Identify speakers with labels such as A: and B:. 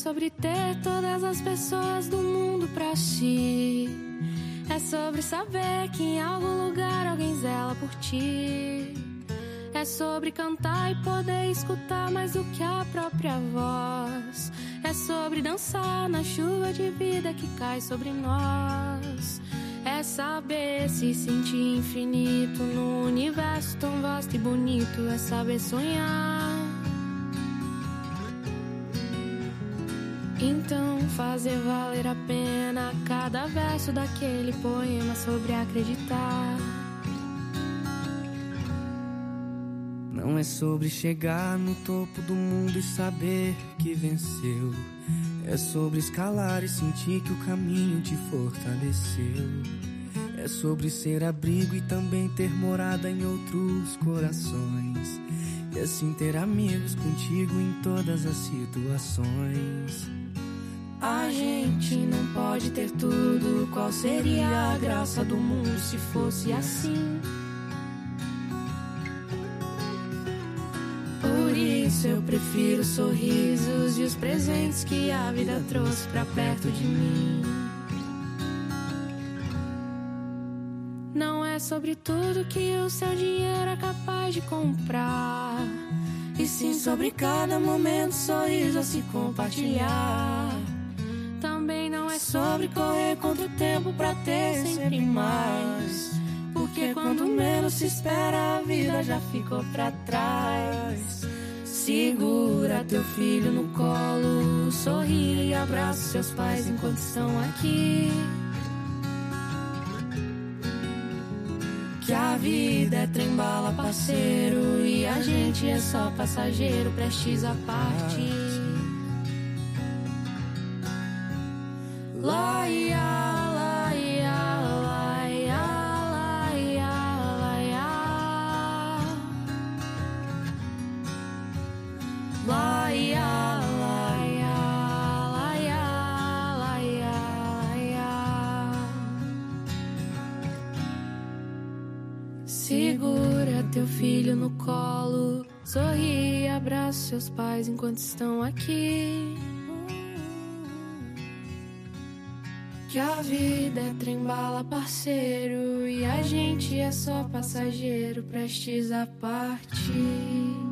A: sobre ter todas as pessoas do mundo pra si. É sobre saber que em algum lugar alguém zela por ti. É sobre cantar e poder escutar mais do que a própria voz. É sobre dançar na chuva de vida que cai sobre nós. É saber se sentir infinito no universo tão vasto e bonito. É saber sonhar. Então fazer valer a pena cada verso daquele poema sobre acreditar.
B: Não é sobre chegar no topo do mundo e saber que venceu. É sobre escalar e sentir que o caminho te fortaleceu. É sobre ser abrigo e também ter morada em outros corações. E assim ter amigos contigo em todas as situações.
A: Pode ter tudo. Qual seria a graça do mundo se fosse assim? Por isso eu prefiro sorrisos e os presentes que a vida trouxe pra perto de mim. Não é sobre tudo que o seu dinheiro é capaz de comprar. E sim sobre cada momento, sorriso a se compartilhar. É sobre correr contra o tempo pra ter sempre mais. Porque quando menos se espera, a vida já ficou pra trás. Segura teu filho no colo, sorri e abraça seus pais enquanto estão aqui. Que a vida é trem-bala, parceiro, e a gente é só passageiro, prestes a partir. Teu filho no colo, sorri abraça seus pais enquanto estão aqui. Que a vida é trem-bala, parceiro, e a gente é só passageiro, prestes a partir.